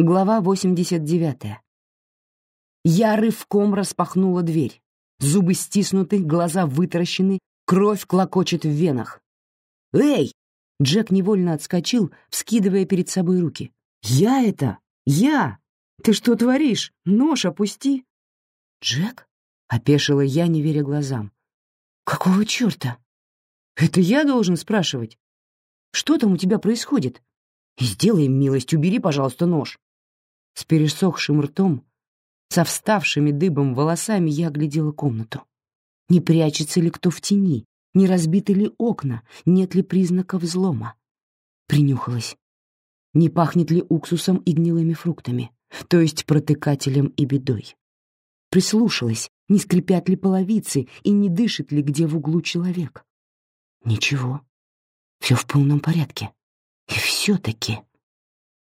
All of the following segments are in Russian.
Глава 89. Я рывком распахнула дверь. Зубы стиснуты, глаза вытаращены, кровь клокочет в венах. «Эй!» Джек невольно отскочил, вскидывая перед собой руки. «Я это! Я! Ты что творишь? Нож опусти!» «Джек?» — опешила я, не веря глазам. «Какого черта?» «Это я должен спрашивать? Что там у тебя происходит? Сделай милость, убери, пожалуйста, нож». С пересохшим ртом, со вставшими дыбом волосами я оглядела комнату. Не прячется ли кто в тени, не разбиты ли окна, нет ли признаков взлома. Принюхалась. Не пахнет ли уксусом и гнилыми фруктами, то есть протыкателем и бедой. Прислушалась, не скрипят ли половицы и не дышит ли где в углу человек. Ничего. Все в полном порядке. И все-таки...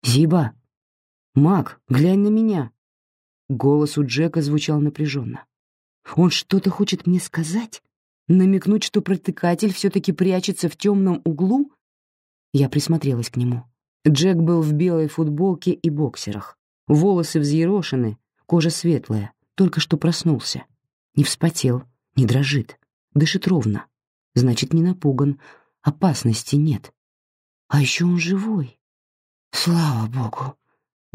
«Зиба! Мак, глянь на меня!» Голос у Джека звучал напряженно. «Он что-то хочет мне сказать? Намекнуть, что протыкатель все-таки прячется в темном углу?» Я присмотрелась к нему. Джек был в белой футболке и боксерах. Волосы взъерошены, кожа светлая, только что проснулся. Не вспотел, не дрожит, дышит ровно. Значит, не напуган, опасности нет. А еще он живой. Слава богу,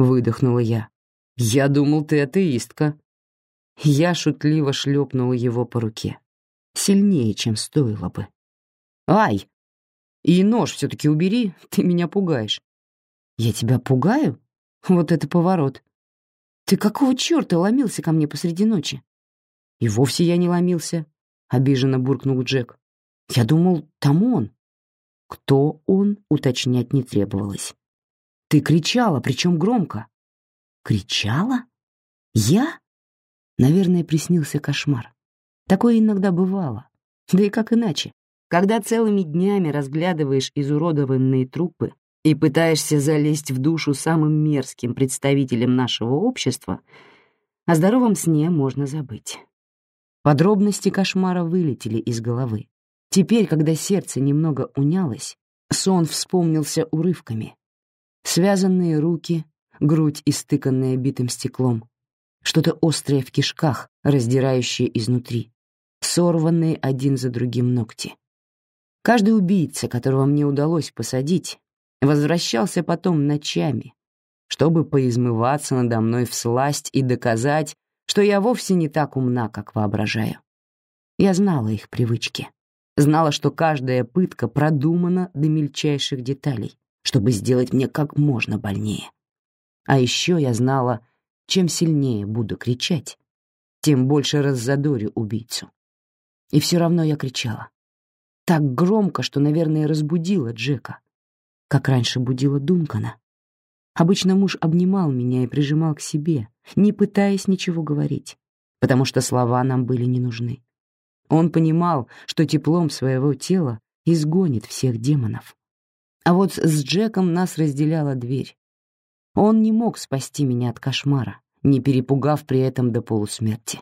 выдохнула я. Я думал, ты атеистка. Я шутливо шлепнула его по руке. Сильнее, чем стоило бы. Ай! И нож все-таки убери, ты меня пугаешь. Я тебя пугаю? Вот это поворот. Ты какого черта ломился ко мне посреди ночи? И вовсе я не ломился, обиженно буркнул Джек. Я думал, там он. Кто он, уточнять не требовалось. Ты кричала, причем громко. Кричала? Я? Наверное, приснился кошмар. Такое иногда бывало. Да и как иначе? Когда целыми днями разглядываешь изуродованные трупы и пытаешься залезть в душу самым мерзким представителем нашего общества, о здоровом сне можно забыть. Подробности кошмара вылетели из головы. Теперь, когда сердце немного унялось, сон вспомнился урывками. Связанные руки, грудь, истыканная битым стеклом, что-то острое в кишках, раздирающее изнутри, сорванные один за другим ногти. Каждый убийца, которого мне удалось посадить, возвращался потом ночами, чтобы поизмываться надо мной в сласть и доказать, что я вовсе не так умна, как воображаю. Я знала их привычки. Знала, что каждая пытка продумана до мельчайших деталей, чтобы сделать мне как можно больнее. А еще я знала, чем сильнее буду кричать, тем больше раззадорю убийцу. И все равно я кричала. Так громко, что, наверное, разбудила Джека, как раньше будила Дункана. Обычно муж обнимал меня и прижимал к себе, не пытаясь ничего говорить, потому что слова нам были не нужны. Он понимал, что теплом своего тела изгонит всех демонов. А вот с Джеком нас разделяла дверь. Он не мог спасти меня от кошмара, не перепугав при этом до полусмерти.